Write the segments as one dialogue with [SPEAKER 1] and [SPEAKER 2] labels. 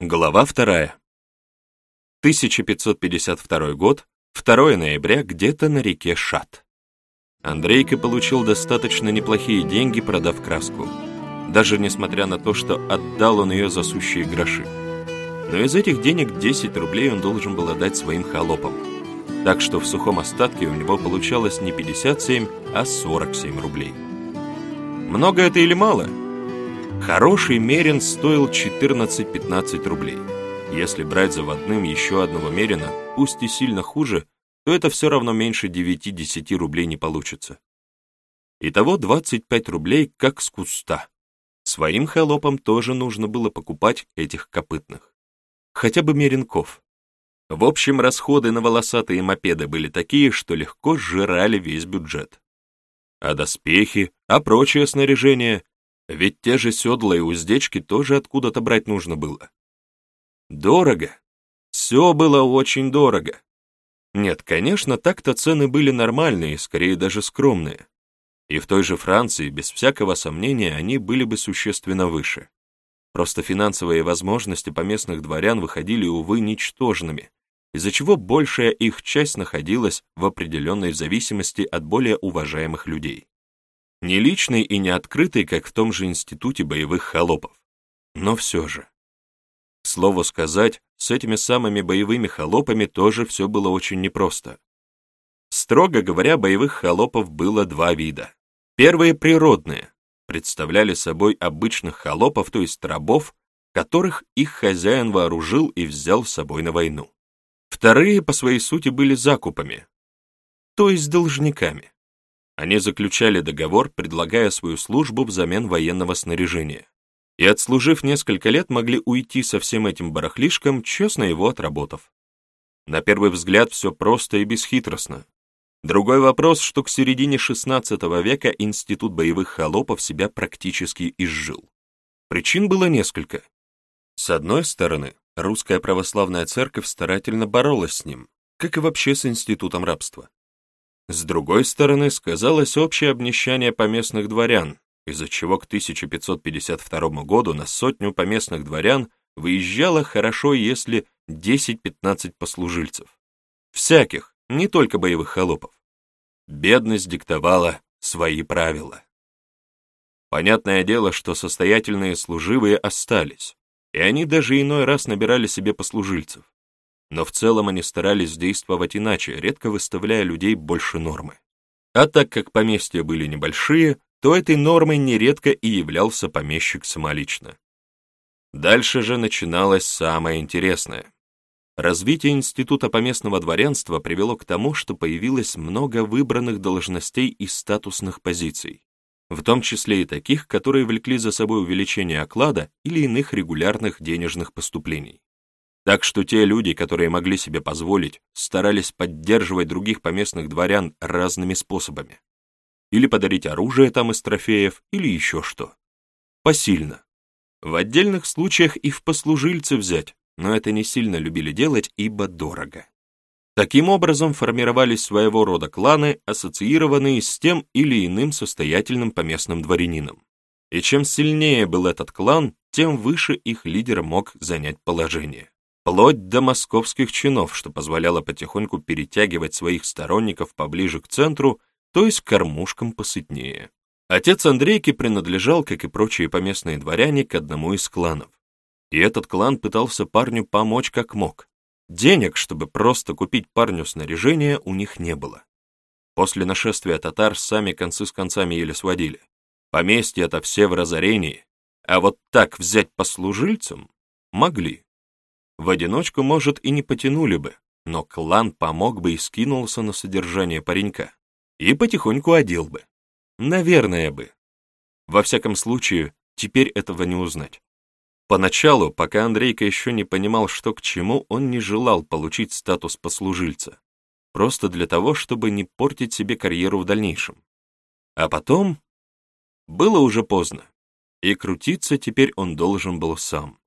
[SPEAKER 1] Глава вторая. 1552 год, 2 ноября, где-то на реке Шат. Андрейка получил достаточно неплохие деньги, продав краску. Даже несмотря на то, что отдал он ее за сущие гроши. Но из этих денег 10 рублей он должен был отдать своим холопам. Так что в сухом остатке у него получалось не 57, а 47 рублей. Много это или мало? Хороший мерин стоил 14-15 рублей. Если брать заводным еще одного мерина, пусть и сильно хуже, то это все равно меньше 9-10 рублей не получится. Итого 25 рублей как с куста. Своим холопам тоже нужно было покупать этих копытных. Хотя бы меренков. В общем, расходы на волосатые мопеды были такие, что легко сжирали весь бюджет. А доспехи, а прочее снаряжение ведь те же седла и уздечки тоже откуда-то брать нужно было. Дорого. Все было очень дорого. Нет, конечно, так-то цены были нормальные, скорее даже скромные. И в той же Франции, без всякого сомнения, они были бы существенно выше. Просто финансовые возможности поместных дворян выходили, увы, ничтожными, из-за чего большая их часть находилась в определенной зависимости от более уважаемых людей. Не личный и не открытый, как в том же институте боевых холопов. Но все же. К слову сказать, с этими самыми боевыми холопами тоже все было очень непросто. Строго говоря, боевых холопов было два вида. Первые природные, представляли собой обычных холопов, то есть рабов, которых их хозяин вооружил и взял с собой на войну. Вторые по своей сути были закупами, то есть должниками. Они заключали договор, предлагая свою службу взамен военного снаряжения. И отслужив несколько лет, могли уйти со всем этим барахлишком, честно его отработав. На первый взгляд все просто и бесхитростно. Другой вопрос, что к середине XVI века институт боевых холопов себя практически изжил. Причин было несколько. С одной стороны, русская православная церковь старательно боролась с ним, как и вообще с институтом рабства. С другой стороны, сказалось общее обнищание поместных дворян, из-за чего к 1552 году на сотню поместных дворян выезжало хорошо, если 10-15 послужильцев. Всяких, не только боевых холопов. Бедность диктовала свои правила. Понятное дело, что состоятельные служивые остались, и они даже иной раз набирали себе послужильцев но в целом они старались действовать иначе, редко выставляя людей больше нормы. А так как поместья были небольшие, то этой нормой нередко и являлся помещик самолично. Дальше же начиналось самое интересное. Развитие института поместного дворянства привело к тому, что появилось много выбранных должностей и статусных позиций, в том числе и таких, которые влекли за собой увеличение оклада или иных регулярных денежных поступлений. Так что те люди, которые могли себе позволить, старались поддерживать других поместных дворян разными способами. Или подарить оружие там из трофеев, или еще что. Посильно. В отдельных случаях и в послужильцы взять, но это не сильно любили делать, ибо дорого. Таким образом формировались своего рода кланы, ассоциированные с тем или иным состоятельным поместным дворянином. И чем сильнее был этот клан, тем выше их лидер мог занять положение вплоть до московских чинов, что позволяло потихоньку перетягивать своих сторонников поближе к центру, то есть к кормушкам посытнее. Отец Андрейки принадлежал, как и прочие поместные дворяне, к одному из кланов. И этот клан пытался парню помочь как мог. Денег, чтобы просто купить парню снаряжение, у них не было. После нашествия татар сами концы с концами еле сводили. Поместья-то все в разорении, а вот так взять послужильцам могли. В одиночку, может, и не потянули бы, но клан помог бы и скинулся на содержание паренька. И потихоньку одел бы. Наверное бы. Во всяком случае, теперь этого не узнать. Поначалу, пока Андрейка еще не понимал, что к чему, он не желал получить статус послужильца. Просто для того, чтобы не портить себе карьеру в дальнейшем. А потом... Было уже поздно. И крутиться теперь он должен был сам.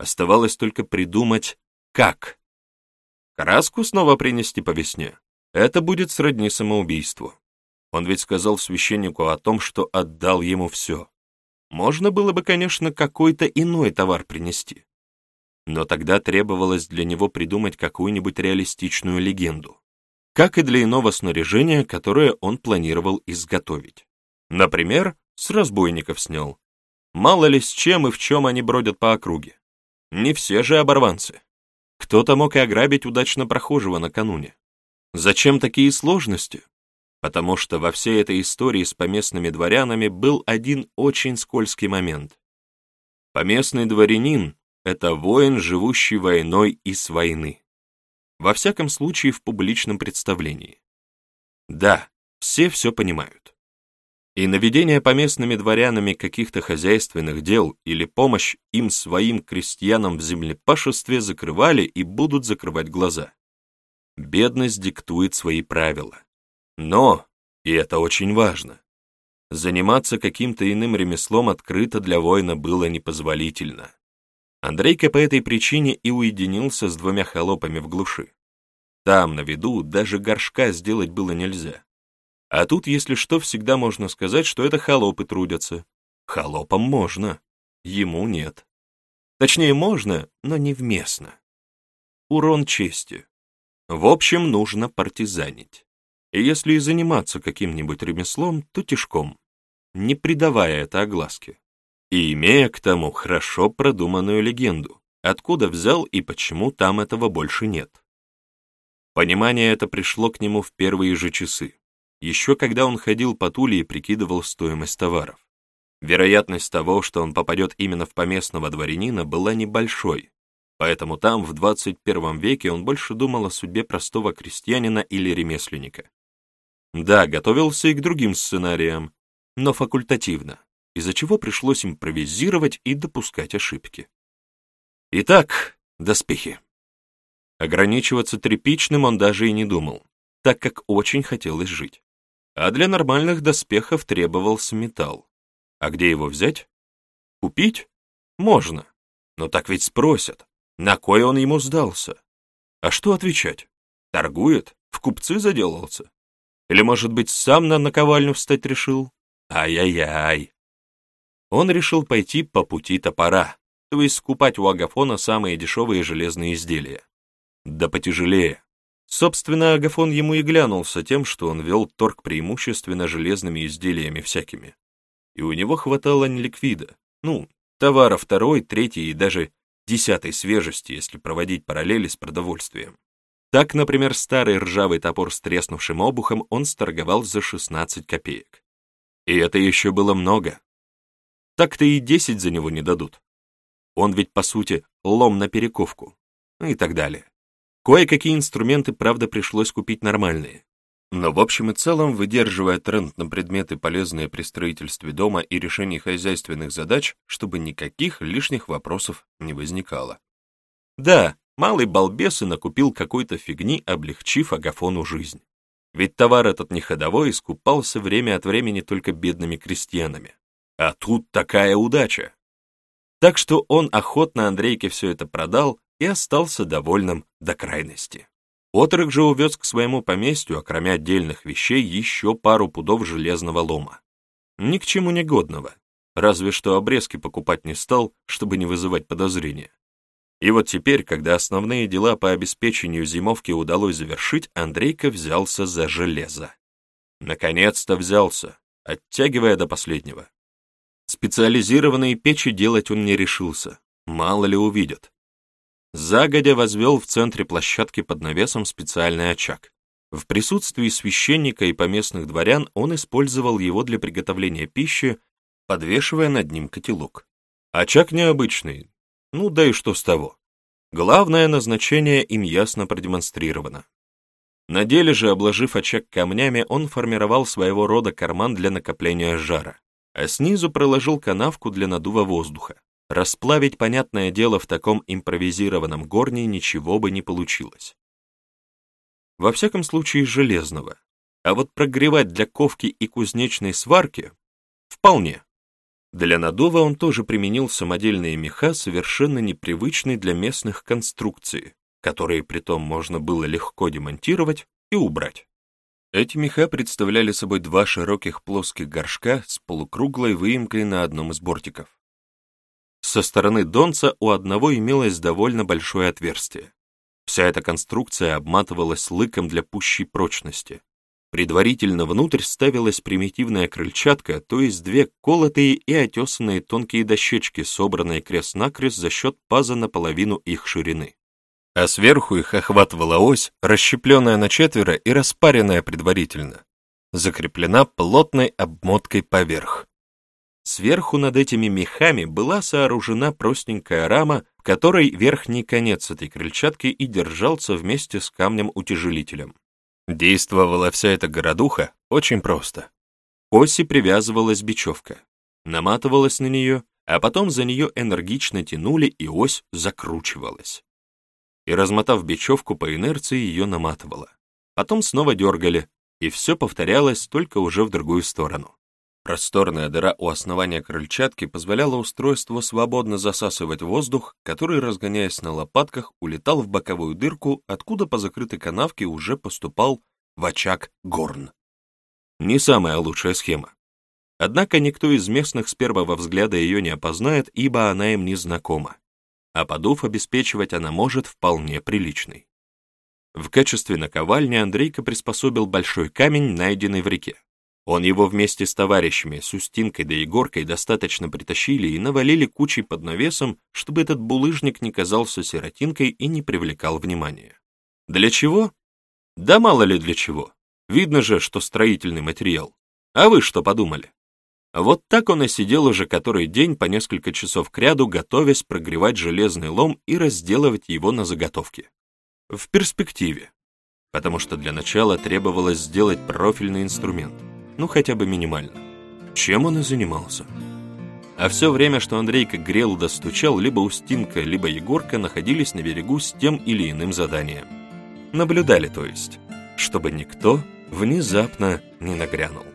[SPEAKER 1] Оставалось только придумать, как. Краску снова принести по весне. Это будет сродни самоубийству. Он ведь сказал священнику о том, что отдал ему все. Можно было бы, конечно, какой-то иной товар принести. Но тогда требовалось для него придумать какую-нибудь реалистичную легенду, как и для иного снаряжения, которое он планировал изготовить. Например, с разбойников снял. Мало ли с чем и в чем они бродят по округе. Не все же оборванцы. Кто-то мог и ограбить удачно прохожего накануне. Зачем такие сложности? Потому что во всей этой истории с поместными дворянами был один очень скользкий момент. Поместный дворянин — это воин, живущий войной и с войны. Во всяком случае, в публичном представлении. Да, все все понимают. И наведение поместными дворянами каких-то хозяйственных дел или помощь им своим крестьянам в землепашестве закрывали и будут закрывать глаза. Бедность диктует свои правила. Но, и это очень важно, заниматься каким-то иным ремеслом открыто для воина было непозволительно. Андрейка по этой причине и уединился с двумя холопами в глуши. Там, на виду, даже горшка сделать было нельзя. А тут, если что, всегда можно сказать, что это холопы трудятся. Холопам можно, ему нет. Точнее, можно, но невместно. Урон чести. В общем, нужно партизанить. И если и заниматься каким-нибудь ремеслом, то тишком, не придавая это огласке. И имея к тому хорошо продуманную легенду, откуда взял и почему там этого больше нет. Понимание это пришло к нему в первые же часы, еще когда он ходил по Туле и прикидывал стоимость товаров. Вероятность того, что он попадет именно в поместного дворянина, была небольшой, Поэтому там, в 21 веке, он больше думал о судьбе простого крестьянина или ремесленника. Да, готовился и к другим сценариям, но факультативно, из-за чего пришлось импровизировать и допускать ошибки. Итак, доспехи. Ограничиваться тряпичным он даже и не думал, так как очень хотелось жить. А для нормальных доспехов требовался металл. А где его взять? Купить? Можно. Но так ведь спросят. На кой он ему сдался? А что отвечать? Торгует? В купцы заделался? Или, может быть, сам на наковальню встать решил? Ай-яй-яй. Он решил пойти по пути топора, то есть скупать у Агафона самые дешевые железные изделия. Да потяжелее. Собственно, Агафон ему и глянулся тем, что он вел торг преимущественно железными изделиями всякими. И у него хватало неликвида, ну, товара второй, третий и даже десятой свежести, если проводить параллели с продовольствием. Так, например, старый ржавый топор с треснувшим обухом он сторговал за 16 копеек. И это еще было много. Так-то и 10 за него не дадут. Он ведь, по сути, лом на перековку. И так далее. Кое-какие инструменты, правда, пришлось купить нормальные. Но в общем и целом, выдерживая тренд на предметы, полезные при строительстве дома и решении хозяйственных задач, чтобы никаких лишних вопросов не возникало. Да, малый балбес и накупил какой-то фигни, облегчив Агафону жизнь. Ведь товар этот не ходовой искупался время от времени только бедными крестьянами. А тут такая удача. Так что он охотно Андрейке все это продал и остался довольным до крайности. Отрок же увез к своему поместью, окромя отдельных вещей, еще пару пудов железного лома. Ни к чему не годного, разве что обрезки покупать не стал, чтобы не вызывать подозрения. И вот теперь, когда основные дела по обеспечению зимовки удалось завершить, Андрейка взялся за железо. Наконец-то взялся, оттягивая до последнего. Специализированные печи делать он не решился, мало ли увидят. Загодя возвел в центре площадки под навесом специальный очаг. В присутствии священника и поместных дворян он использовал его для приготовления пищи, подвешивая над ним котелок. Очаг необычный, ну да и что с того. Главное назначение им ясно продемонстрировано. На деле же, обложив очаг камнями, он формировал своего рода карман для накопления жара, а снизу проложил канавку для надува воздуха. Расплавить, понятное дело, в таком импровизированном горне ничего бы не получилось. Во всяком случае, железного. А вот прогревать для ковки и кузнечной сварки — вполне. Для надува он тоже применил самодельные меха, совершенно непривычные для местных конструкций, которые притом можно было легко демонтировать и убрать. Эти меха представляли собой два широких плоских горшка с полукруглой выемкой на одном из бортиков. Со стороны донца у одного имелось довольно большое отверстие. Вся эта конструкция обматывалась лыком для пущей прочности. Предварительно внутрь ставилась примитивная крыльчатка, то есть две колотые и отесанные тонкие дощечки, собранные крест-накрест за счет паза наполовину их ширины. А сверху их охватывала ось, расщепленная на четверо и распаренная предварительно. Закреплена плотной обмоткой поверх. Сверху над этими мехами была сооружена простенькая рама, в которой верхний конец этой крыльчатки и держался вместе с камнем-утяжелителем. Действовала вся эта городуха очень просто. К оси привязывалась бечевка, наматывалась на нее, а потом за нее энергично тянули, и ось закручивалась. И размотав бечевку по инерции, ее наматывала. Потом снова дергали, и все повторялось только уже в другую сторону. Просторная дыра у основания крыльчатки позволяла устройству свободно засасывать воздух, который, разгоняясь на лопатках, улетал в боковую дырку, откуда по закрытой канавке уже поступал в очаг горн. Не самая лучшая схема. Однако никто из местных с первого взгляда ее не опознает, ибо она им не знакома. А подув обеспечивать она может вполне приличный. В качестве наковальни Андрейка приспособил большой камень, найденный в реке. Он его вместе с товарищами, с Устинкой да Егоркой достаточно притащили и навалили кучей под навесом, чтобы этот булыжник не казался сиротинкой и не привлекал внимания. Для чего? Да мало ли для чего. Видно же, что строительный материал. А вы что подумали? Вот так он и сидел уже который день по несколько часов кряду, готовясь прогревать железный лом и разделывать его на заготовки. В перспективе. Потому что для начала требовалось сделать профильный инструмент — ну хотя бы минимально. Чем он и занимался. А все время, что Андрейка грел да стучал, либо Устинка, либо Егорка находились на берегу с тем или иным заданием. Наблюдали, то есть, чтобы никто внезапно не нагрянул.